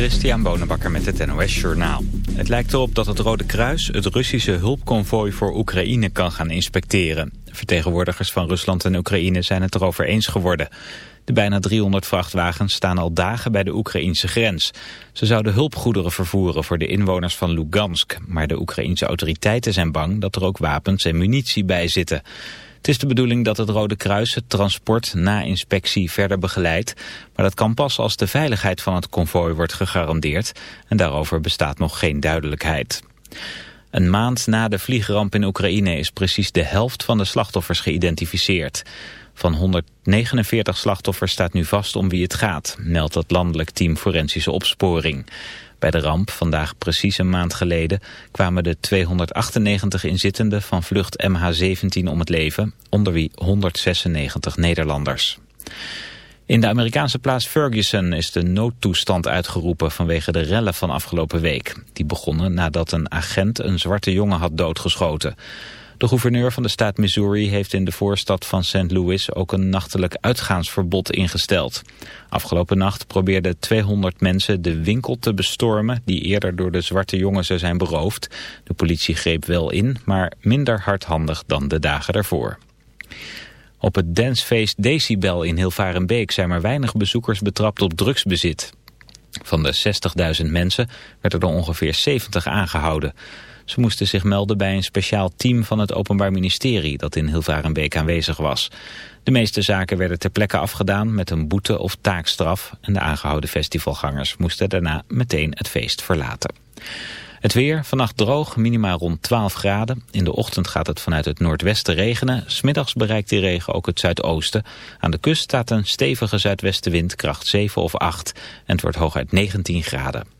Christian Bonenbakker met het NOS Journaal. Het lijkt erop dat het Rode Kruis het Russische hulpconvooi voor Oekraïne kan gaan inspecteren. Vertegenwoordigers van Rusland en Oekraïne zijn het erover eens geworden. De bijna 300 vrachtwagens staan al dagen bij de Oekraïnse grens. Ze zouden hulpgoederen vervoeren voor de inwoners van Lugansk. Maar de Oekraïnse autoriteiten zijn bang dat er ook wapens en munitie bij zitten. Het is de bedoeling dat het Rode Kruis het transport na inspectie verder begeleidt. Maar dat kan pas als de veiligheid van het konvooi wordt gegarandeerd. En daarover bestaat nog geen duidelijkheid. Een maand na de vliegramp in Oekraïne is precies de helft van de slachtoffers geïdentificeerd. Van 149 slachtoffers staat nu vast om wie het gaat, meldt het landelijk team Forensische Opsporing. Bij de ramp, vandaag precies een maand geleden, kwamen de 298 inzittenden van vlucht MH17 om het leven, onder wie 196 Nederlanders. In de Amerikaanse plaats Ferguson is de noodtoestand uitgeroepen vanwege de rellen van afgelopen week. Die begonnen nadat een agent een zwarte jongen had doodgeschoten. De gouverneur van de staat Missouri heeft in de voorstad van St. Louis ook een nachtelijk uitgaansverbod ingesteld. Afgelopen nacht probeerden 200 mensen de winkel te bestormen die eerder door de zwarte jongen zijn beroofd. De politie greep wel in, maar minder hardhandig dan de dagen daarvoor. Op het dancefeest Decibel in Hilvarenbeek zijn maar weinig bezoekers betrapt op drugsbezit. Van de 60.000 mensen werden er ongeveer 70 aangehouden. Ze moesten zich melden bij een speciaal team van het Openbaar Ministerie dat in Hilvarenbeek aanwezig was. De meeste zaken werden ter plekke afgedaan met een boete of taakstraf en de aangehouden festivalgangers moesten daarna meteen het feest verlaten. Het weer, vannacht droog, minimaal rond 12 graden. In de ochtend gaat het vanuit het noordwesten regenen. Smiddags bereikt die regen ook het zuidoosten. Aan de kust staat een stevige zuidwestenwind, kracht 7 of 8. En het wordt hooguit 19 graden.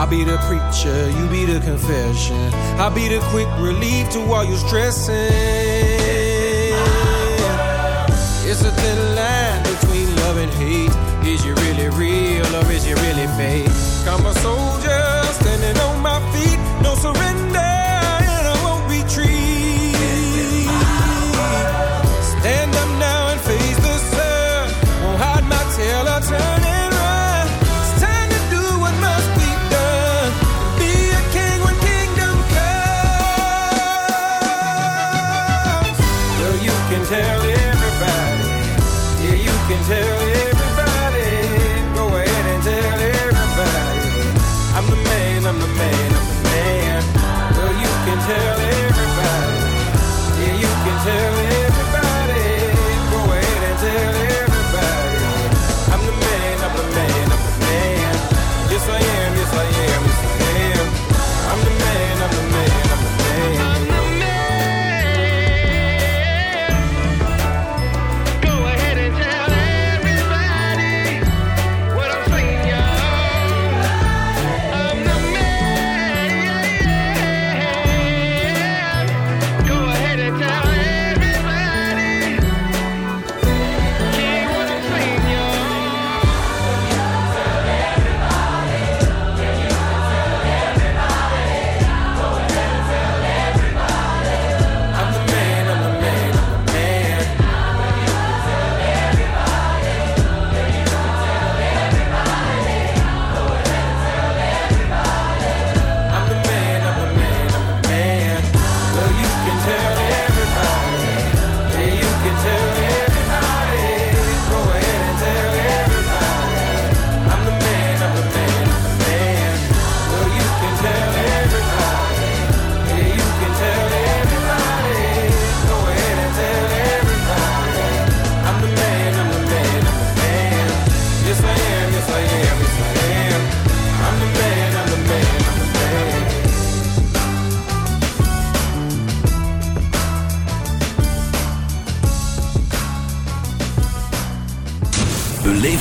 I'll be the preacher, you be the confession. I'll be the quick relief to all your stressing. It's a thin line between love and hate. Is you really real or is you really fake? I'm a soldier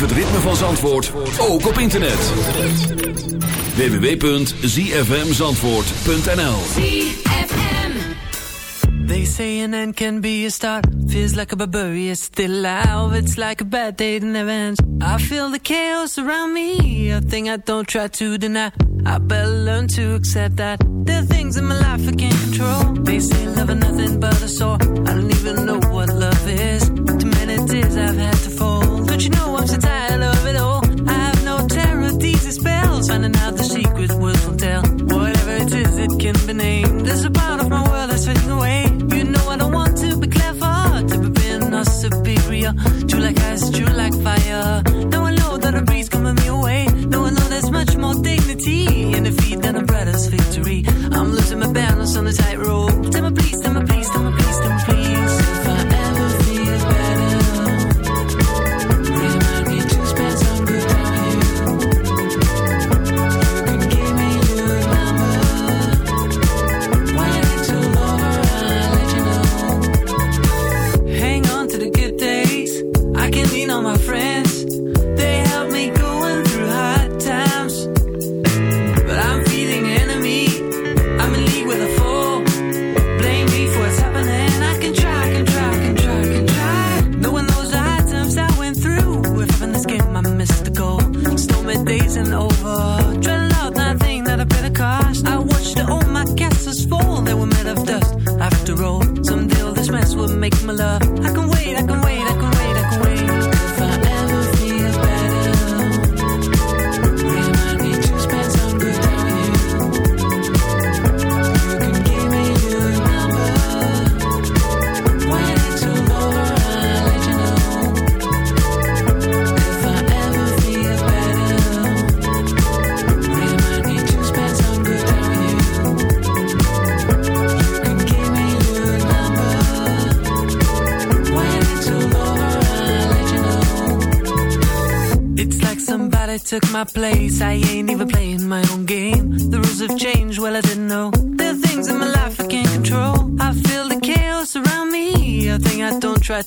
het ritme van Zandvoort ook op internet. www.zfmzandvoort.nl They say an end can be a start. Feels like a barbarian still alive. It's like a bad day that never ends. I feel the chaos around me. A thing I don't try to deny. I better learn to accept that there are things in my life I can't control. They say love is nothing but a sore. I don't even know what love is. Too many tears I've had to fold. You know I'm so tired of it all. I have no terror, these spells. Finding out the secret words will tell. Whatever it is, it can be named. There's a part of my world that's fading away. You know I don't want to be clever, to be being or superior. True like ice, true like fire. Now I know that a breeze coming me away. Now I know there's much more dignity in defeat than a brother's victory.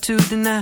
To deny.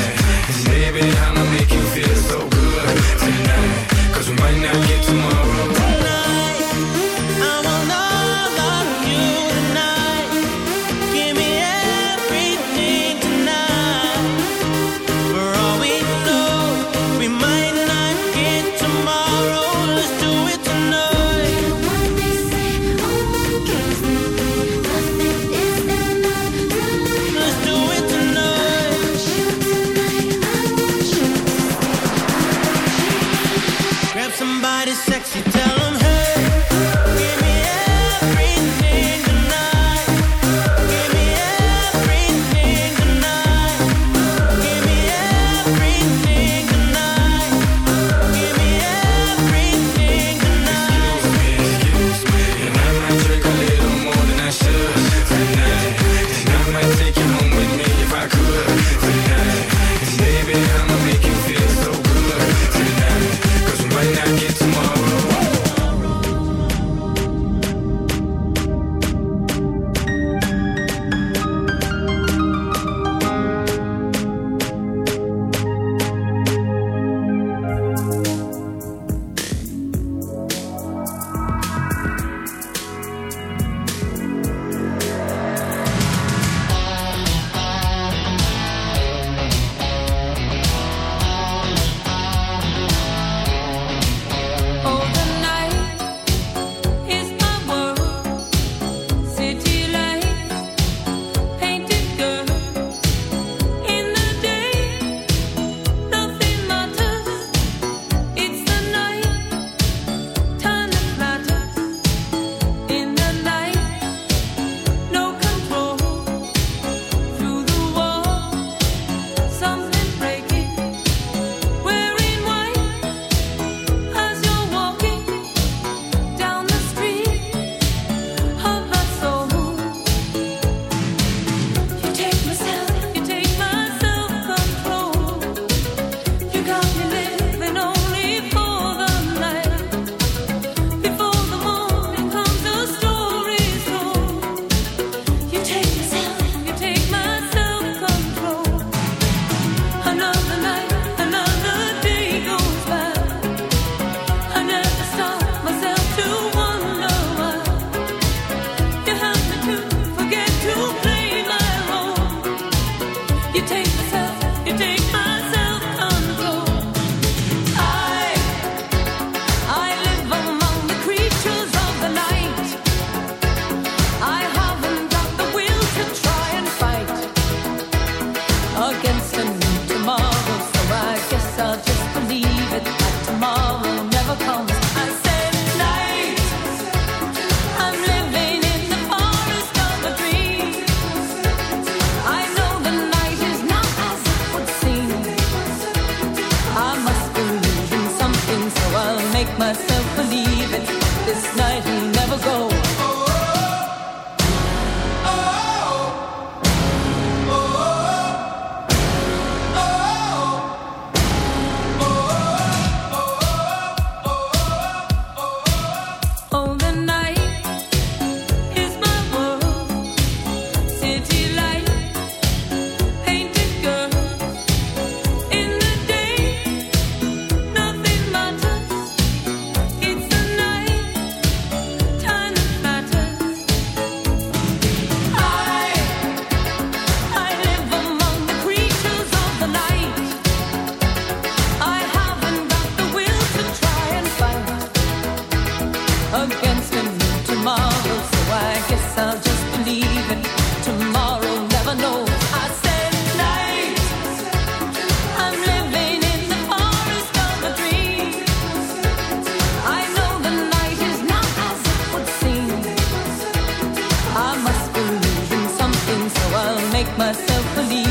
sexy, tell him hey. myself believe.